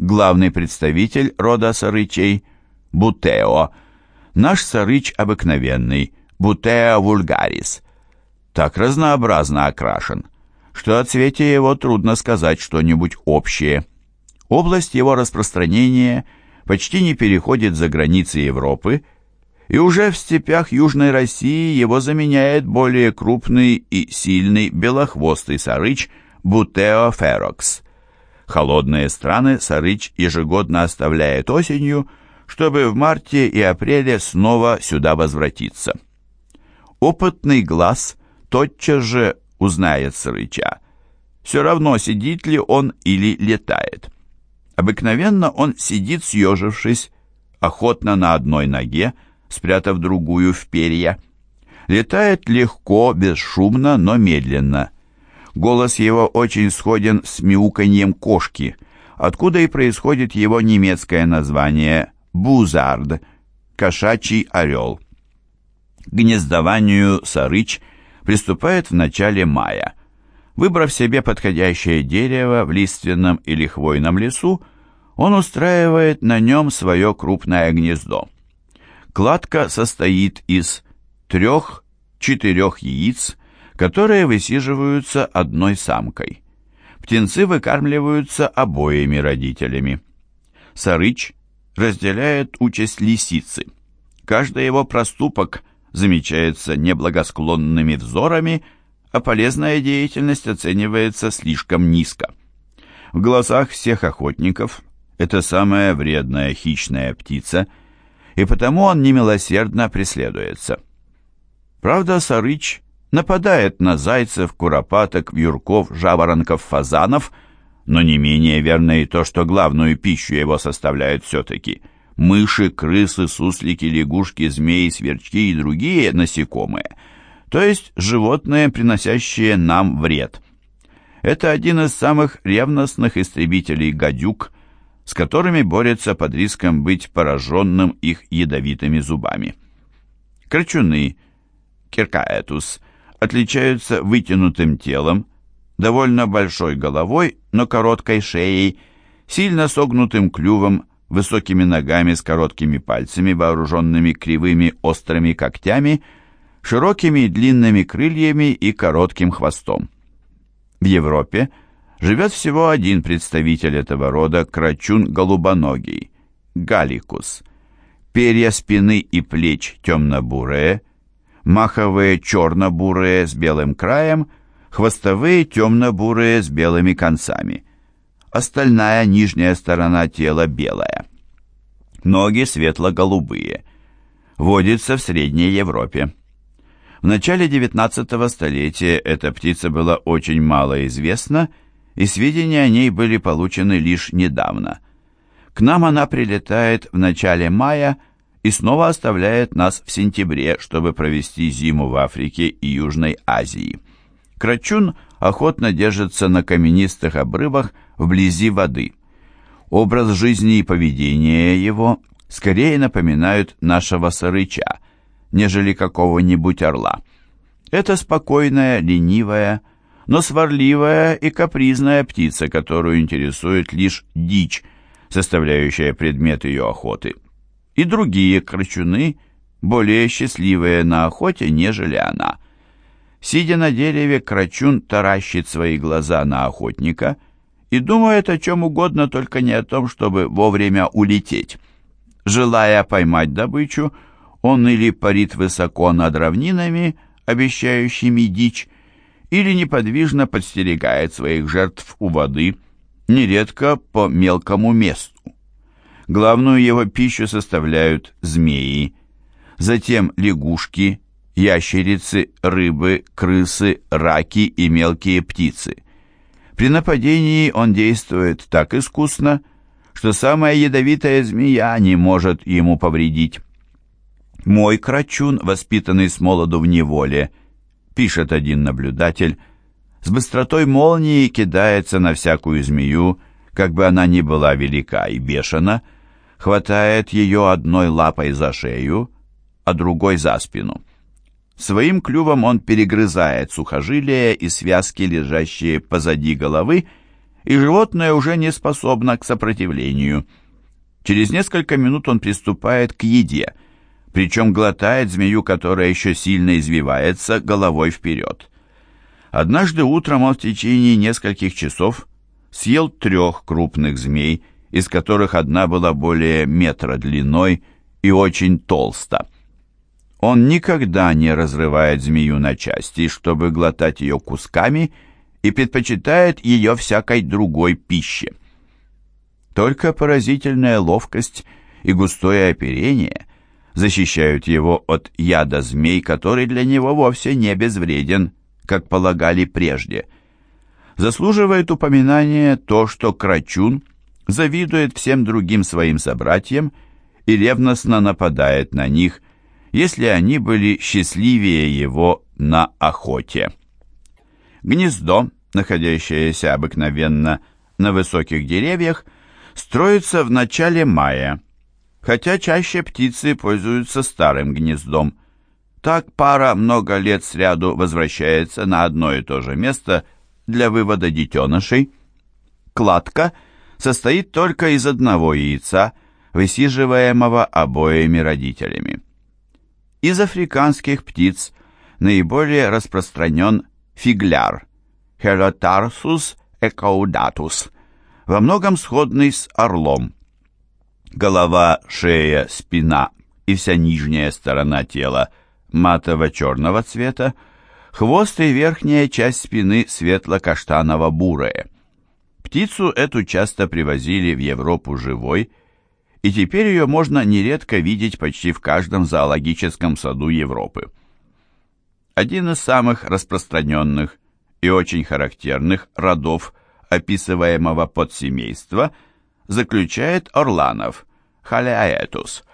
главный представитель рода сарычей, бутео, наш сарыч обыкновенный, бутео вульгарис, так разнообразно окрашен, что о цвете его трудно сказать что-нибудь общее. Область его распространения почти не переходит за границы Европы, и уже в степях Южной России его заменяет более крупный и сильный белохвостый сарыч Бутео ферокс. Холодные страны сарыч ежегодно оставляет осенью, чтобы в марте и апреле снова сюда возвратиться. Опытный глаз тотчас же узнает сарыча, все равно сидит ли он или летает. Обыкновенно он сидит съежившись, охотно на одной ноге, спрятав другую в перья. Летает легко, бесшумно, но медленно. Голос его очень сходен с мяуканьем кошки, откуда и происходит его немецкое название «бузард» — «кошачий орел». К гнездованию сарыч приступает в начале мая. Выбрав себе подходящее дерево в лиственном или хвойном лесу, он устраивает на нем свое крупное гнездо. Кладка состоит из трех-четырех яиц, которые высиживаются одной самкой. Птенцы выкармливаются обоими родителями. Сарыч разделяет участь лисицы. Каждый его проступок замечается неблагосклонными взорами, а полезная деятельность оценивается слишком низко. В глазах всех охотников это самая вредная хищная птица – и потому он немилосердно преследуется. Правда, Сарыч нападает на зайцев, куропаток, вьюрков, жаворонков, фазанов, но не менее верно и то, что главную пищу его составляют все-таки мыши, крысы, суслики, лягушки, змеи, сверчки и другие насекомые, то есть животные, приносящие нам вред. Это один из самых ревностных истребителей гадюк – с которыми борется под риском быть пораженным их ядовитыми зубами. Крачуны, киркаэтус, отличаются вытянутым телом, довольно большой головой, но короткой шеей, сильно согнутым клювом, высокими ногами с короткими пальцами, вооруженными кривыми острыми когтями, широкими и длинными крыльями и коротким хвостом. В Европе – живет всего один представитель этого рода, крачун голубоногий, галикус. Перья спины и плеч темно-бурые, маховые черно-бурые с белым краем, хвостовые темно-бурые с белыми концами. Остальная нижняя сторона тела белая. Ноги светло-голубые. Водится в Средней Европе. В начале XIX столетия эта птица была очень мало известна и сведения о ней были получены лишь недавно. К нам она прилетает в начале мая и снова оставляет нас в сентябре, чтобы провести зиму в Африке и Южной Азии. Крачун охотно держится на каменистых обрывах вблизи воды. Образ жизни и поведение его скорее напоминают нашего сарыча, нежели какого-нибудь орла. Это спокойная, ленивая, но сварливая и капризная птица, которую интересует лишь дичь, составляющая предмет ее охоты. И другие крачуны, более счастливые на охоте, нежели она. Сидя на дереве, крачун таращит свои глаза на охотника и думает о чем угодно, только не о том, чтобы вовремя улететь. Желая поймать добычу, он или парит высоко над равнинами, обещающими дичь, или неподвижно подстерегает своих жертв у воды, нередко по мелкому месту. Главную его пищу составляют змеи, затем лягушки, ящерицы, рыбы, крысы, раки и мелкие птицы. При нападении он действует так искусно, что самая ядовитая змея не может ему повредить. Мой крачун, воспитанный с молоду в неволе, пишет один наблюдатель, с быстротой молнии кидается на всякую змею, как бы она ни была велика и бешена, хватает ее одной лапой за шею, а другой за спину. Своим клювом он перегрызает сухожилия и связки, лежащие позади головы, и животное уже не способно к сопротивлению. Через несколько минут он приступает к еде, причем глотает змею, которая еще сильно извивается, головой вперед. Однажды утром он в течение нескольких часов съел трех крупных змей, из которых одна была более метра длиной и очень толста. Он никогда не разрывает змею на части, чтобы глотать ее кусками, и предпочитает ее всякой другой пище. Только поразительная ловкость и густое оперение защищают его от яда змей, который для него вовсе не безвреден, как полагали прежде. Заслуживает упоминания то, что Крачун завидует всем другим своим собратьям и ревностно нападает на них, если они были счастливее его на охоте. Гнездо, находящееся обыкновенно на высоких деревьях, строится в начале мая, хотя чаще птицы пользуются старым гнездом. Так пара много лет сряду возвращается на одно и то же место для вывода детенышей. Кладка состоит только из одного яйца, высиживаемого обоими родителями. Из африканских птиц наиболее распространен фигляр Helotharsus ecaudatus, во многом сходный с орлом. Голова, шея, спина и вся нижняя сторона тела матово-черного цвета, хвост и верхняя часть спины светло-каштаново-бурая. Птицу эту часто привозили в Европу живой, и теперь ее можно нередко видеть почти в каждом зоологическом саду Европы. Один из самых распространенных и очень характерных родов описываемого подсемейства заключает орланов, халеаэтус.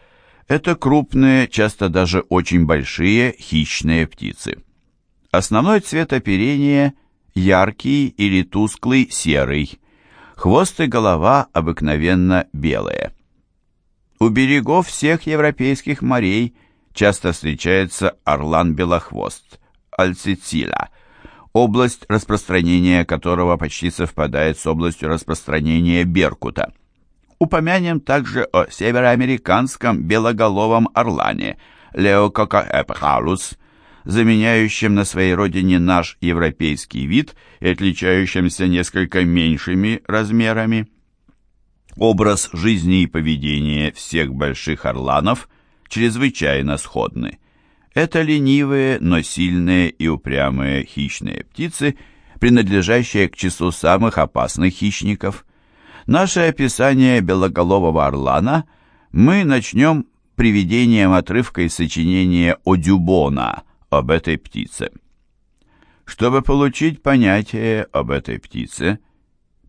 Это крупные, часто даже очень большие хищные птицы. Основной цвет оперения – яркий или тусклый серый. Хвост и голова обыкновенно белые. У берегов всех европейских морей часто встречается орлан-белохвост, альцицила, область распространения которого почти совпадает с областью распространения беркута. Упомянем также о североамериканском белоголовом орлане Леококаэпхалус, заменяющем на своей родине наш европейский вид и отличающимся несколько меньшими размерами. Образ жизни и поведения всех больших орланов чрезвычайно сходны. Это ленивые, но сильные и упрямые хищные птицы, принадлежащие к числу самых опасных хищников. Наше описание белоголового орлана мы начнем приведением отрывка из сочинения Одюбона об этой птице. Чтобы получить понятие об этой птице,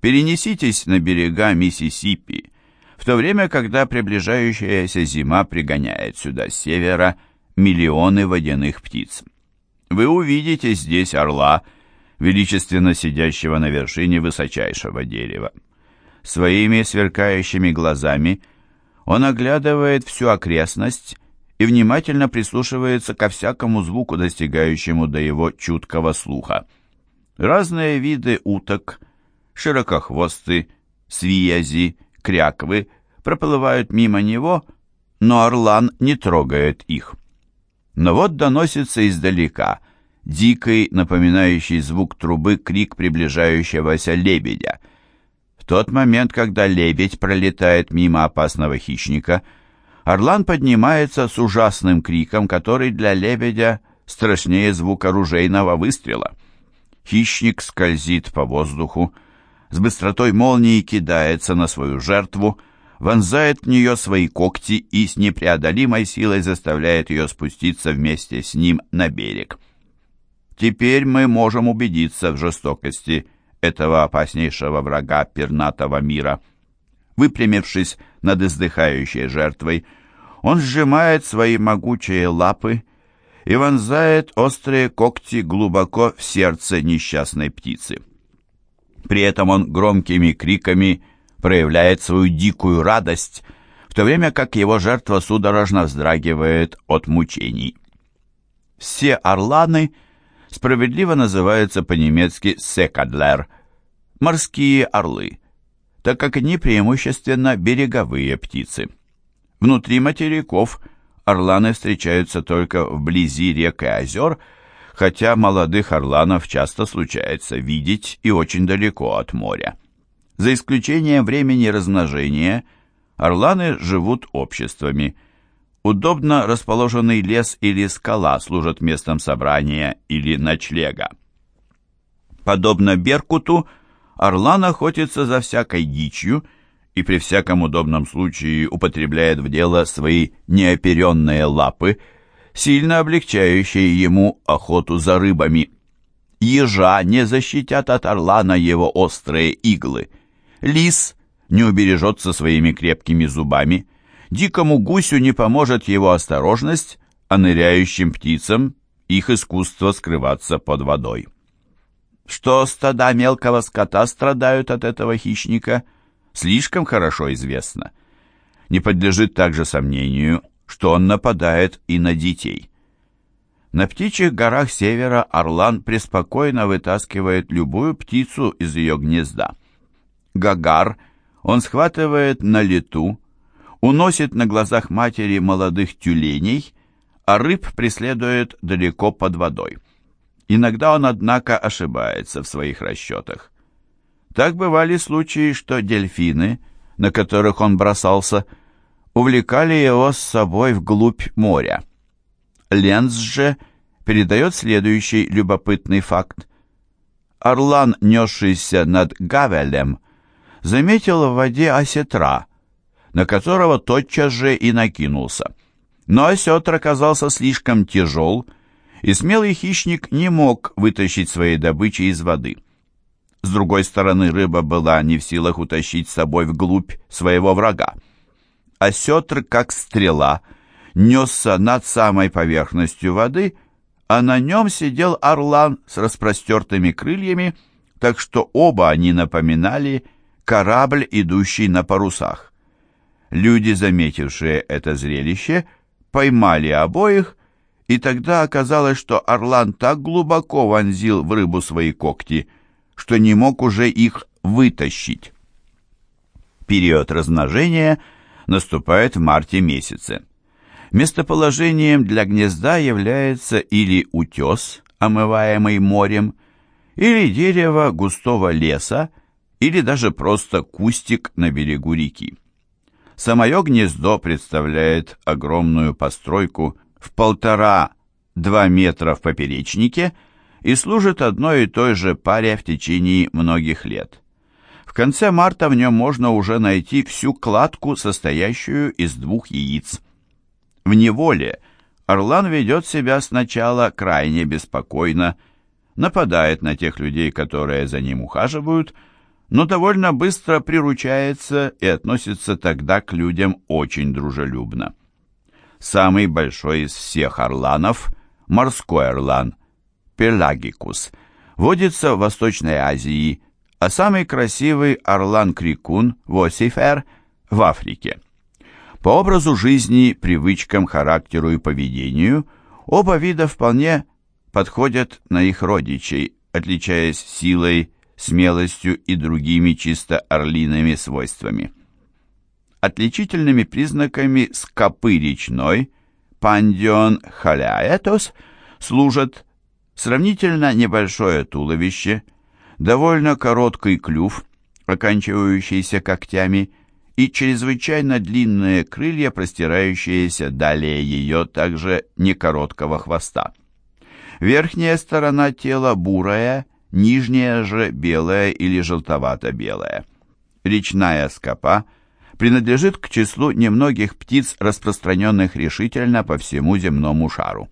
Перенеситесь на берега Миссисипи, в то время, когда приближающаяся зима пригоняет сюда с севера миллионы водяных птиц. Вы увидите здесь орла, величественно сидящего на вершине высочайшего дерева. Своими сверкающими глазами он оглядывает всю окрестность и внимательно прислушивается ко всякому звуку, достигающему до его чуткого слуха. Разные виды уток – широкохвосты, свиязи, кряквы проплывают мимо него, но орлан не трогает их. Но вот доносится издалека дикий, напоминающий звук трубы, крик приближающегося лебедя. В тот момент, когда лебедь пролетает мимо опасного хищника, орлан поднимается с ужасным криком, который для лебедя страшнее звука ружейного выстрела. Хищник скользит по воздуху, с быстротой молнии кидается на свою жертву, вонзает в нее свои когти и с непреодолимой силой заставляет ее спуститься вместе с ним на берег. Теперь мы можем убедиться в жестокости этого опаснейшего врага пернатого мира. Выпрямившись над издыхающей жертвой, он сжимает свои могучие лапы и вонзает острые когти глубоко в сердце несчастной птицы. При этом он громкими криками проявляет свою дикую радость, в то время как его жертва судорожно вздрагивает от мучений. Все орланы справедливо называются по-немецки «секадлер», морские орлы, так как они преимущественно береговые птицы. Внутри материков орланы встречаются только вблизи рек и озер, хотя молодых орланов часто случается видеть и очень далеко от моря. За исключением времени размножения, орланы живут обществами. Удобно расположенный лес или скала служат местом собрания или ночлега. Подобно беркуту, орлан охотится за всякой дичью и при всяком удобном случае употребляет в дело свои неоперенные лапы, сильно облегчающие ему охоту за рыбами. Ежа не защитят от орлана его острые иглы. Лис не убережется своими крепкими зубами. Дикому гусю не поможет его осторожность, а ныряющим птицам их искусство скрываться под водой. Что стада мелкого скота страдают от этого хищника, слишком хорошо известно. Не подлежит также сомнению, что он нападает и на детей. На птичьих горах севера орлан преспокойно вытаскивает любую птицу из ее гнезда. Гагар он схватывает на лету, уносит на глазах матери молодых тюленей, а рыб преследует далеко под водой. Иногда он, однако, ошибается в своих расчетах. Так бывали случаи, что дельфины, на которых он бросался, увлекали его с собой вглубь моря. Ленц же передает следующий любопытный факт. Орлан, несшийся над Гавелем, заметил в воде осетра, на которого тотчас же и накинулся. Но осетр оказался слишком тяжел, и смелый хищник не мог вытащить своей добычи из воды. С другой стороны, рыба была не в силах утащить с собой вглубь своего врага. Осетр, как стрела, несся над самой поверхностью воды, а на нем сидел орлан с распростертыми крыльями, так что оба они напоминали корабль, идущий на парусах. Люди, заметившие это зрелище, поймали обоих и тогда оказалось, что орлан так глубоко вонзил в рыбу свои когти, что не мог уже их вытащить. Период размножения наступает в марте месяце. Местоположением для гнезда является или утес, омываемый морем, или дерево густого леса, или даже просто кустик на берегу реки. Самое гнездо представляет огромную постройку в полтора-два метра в поперечнике и служит одной и той же паре в течение многих лет. В конце марта в нем можно уже найти всю кладку, состоящую из двух яиц. В неволе орлан ведет себя сначала крайне беспокойно, нападает на тех людей, которые за ним ухаживают, но довольно быстро приручается и относится тогда к людям очень дружелюбно. Самый большой из всех орланов, морской орлан, пелагикус, водится в Восточной Азии, а самый красивый орлан-крикун, восифер, в Африке. По образу жизни, привычкам, характеру и поведению оба вида вполне подходят на их родичей, отличаясь силой, смелостью и другими чисто орлиными свойствами. Отличительными признаками скопы речной пандион халяэтос служат сравнительно небольшое туловище, довольно короткий клюв, оканчивающийся когтями, и чрезвычайно длинные крылья, простирающиеся далее ее также некороткого хвоста. Верхняя сторона тела бурая, нижняя же белая или желтовато-белая. Речная скопа – принадлежит к числу немногих птиц, распространенных решительно по всему земному шару.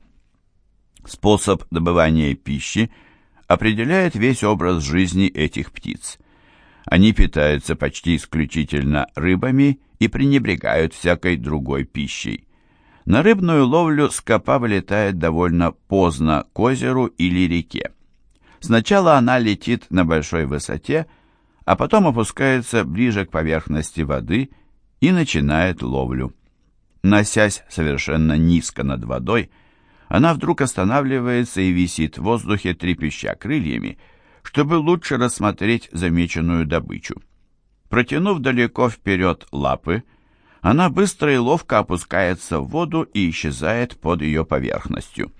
Способ добывания пищи определяет весь образ жизни этих птиц. Они питаются почти исключительно рыбами и пренебрегают всякой другой пищей. На рыбную ловлю скопа вылетает довольно поздно к озеру или реке. Сначала она летит на большой высоте, а потом опускается ближе к поверхности воды и начинает ловлю. Носясь совершенно низко над водой, она вдруг останавливается и висит в воздухе, трепеща крыльями, чтобы лучше рассмотреть замеченную добычу. Протянув далеко вперед лапы, она быстро и ловко опускается в воду и исчезает под ее поверхностью.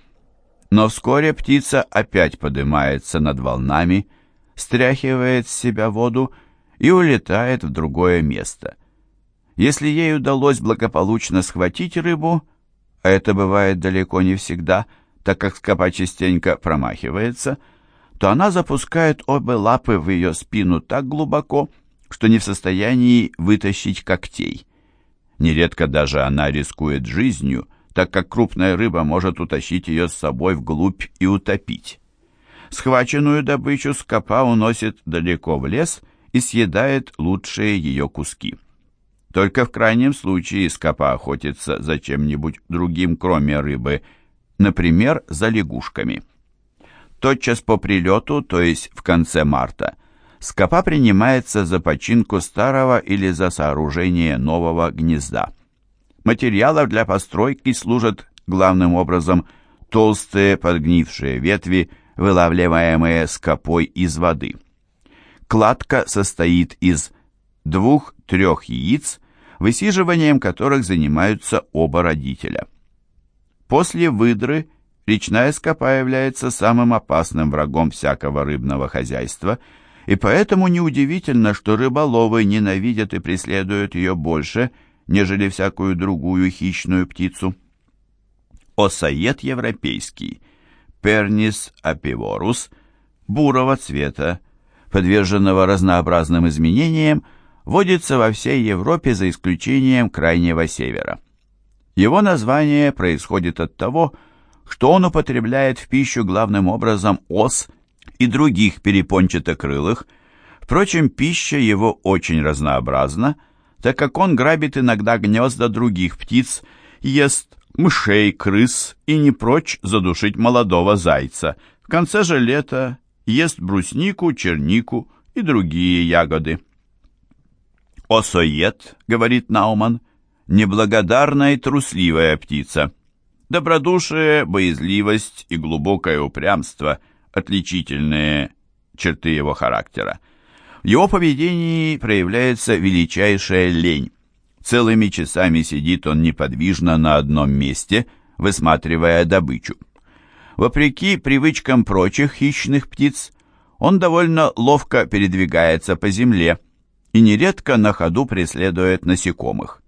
Но вскоре птица опять поднимается над волнами, стряхивает с себя воду и улетает в другое место. Если ей удалось благополучно схватить рыбу, а это бывает далеко не всегда, так как скопа частенько промахивается, то она запускает обе лапы в ее спину так глубоко, что не в состоянии вытащить когтей. Нередко даже она рискует жизнью, так как крупная рыба может утащить ее с собой вглубь и утопить. Схваченную добычу скопа уносит далеко в лес и съедает лучшие ее куски. Только в крайнем случае скопа охотится за чем-нибудь другим, кроме рыбы, например, за лягушками. Тотчас по прилету, то есть в конце марта, скопа принимается за починку старого или за сооружение нового гнезда. Материалов для постройки служат главным образом толстые подгнившие ветви, вылавливаемые скопой из воды. Кладка состоит из двух-трех яиц, высиживанием которых занимаются оба родителя. После выдры речная скопа является самым опасным врагом всякого рыбного хозяйства, и поэтому неудивительно, что рыболовы ненавидят и преследуют ее больше, нежели всякую другую хищную птицу. Осаед европейский, Пернис апиворус, бурого цвета, подверженного разнообразным изменениям, водится во всей Европе за исключением Крайнего Севера. Его название происходит от того, что он употребляет в пищу главным образом ос и других перепончатокрылых. Впрочем, пища его очень разнообразна, так как он грабит иногда гнезда других птиц, ест мышей, крыс и не прочь задушить молодого зайца. В конце же лета ест бруснику, чернику и другие ягоды. «Осоед», — говорит Науман, — «неблагодарная и трусливая птица. Добродушие, боязливость и глубокое упрямство — отличительные черты его характера. В его поведении проявляется величайшая лень. Целыми часами сидит он неподвижно на одном месте, высматривая добычу. Вопреки привычкам прочих хищных птиц, он довольно ловко передвигается по земле, и нередко на ходу преследует насекомых.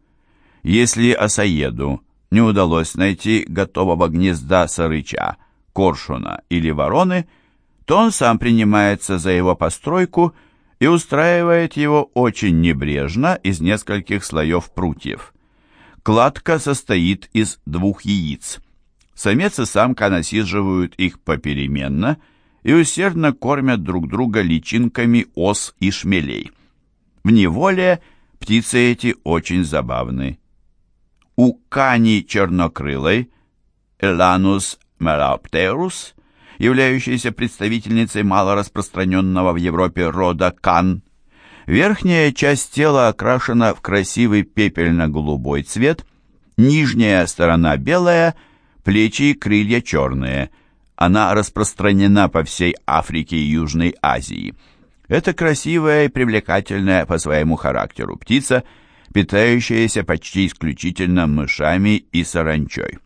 Если осаеду не удалось найти готового гнезда сарыча, коршуна или вороны, то он сам принимается за его постройку и устраивает его очень небрежно из нескольких слоев прутьев. Кладка состоит из двух яиц. Самец и самка насиживают их попеременно и усердно кормят друг друга личинками ос и шмелей. В неволе птицы эти очень забавны. У кани чернокрылой, Эланус мераптерус, являющейся представительницей малораспространенного в Европе рода кан, верхняя часть тела окрашена в красивый пепельно-голубой цвет, нижняя сторона белая, плечи и крылья черные. Она распространена по всей Африке и Южной Азии. Это красивая и привлекательная по своему характеру птица, питающаяся почти исключительно мышами и саранчой.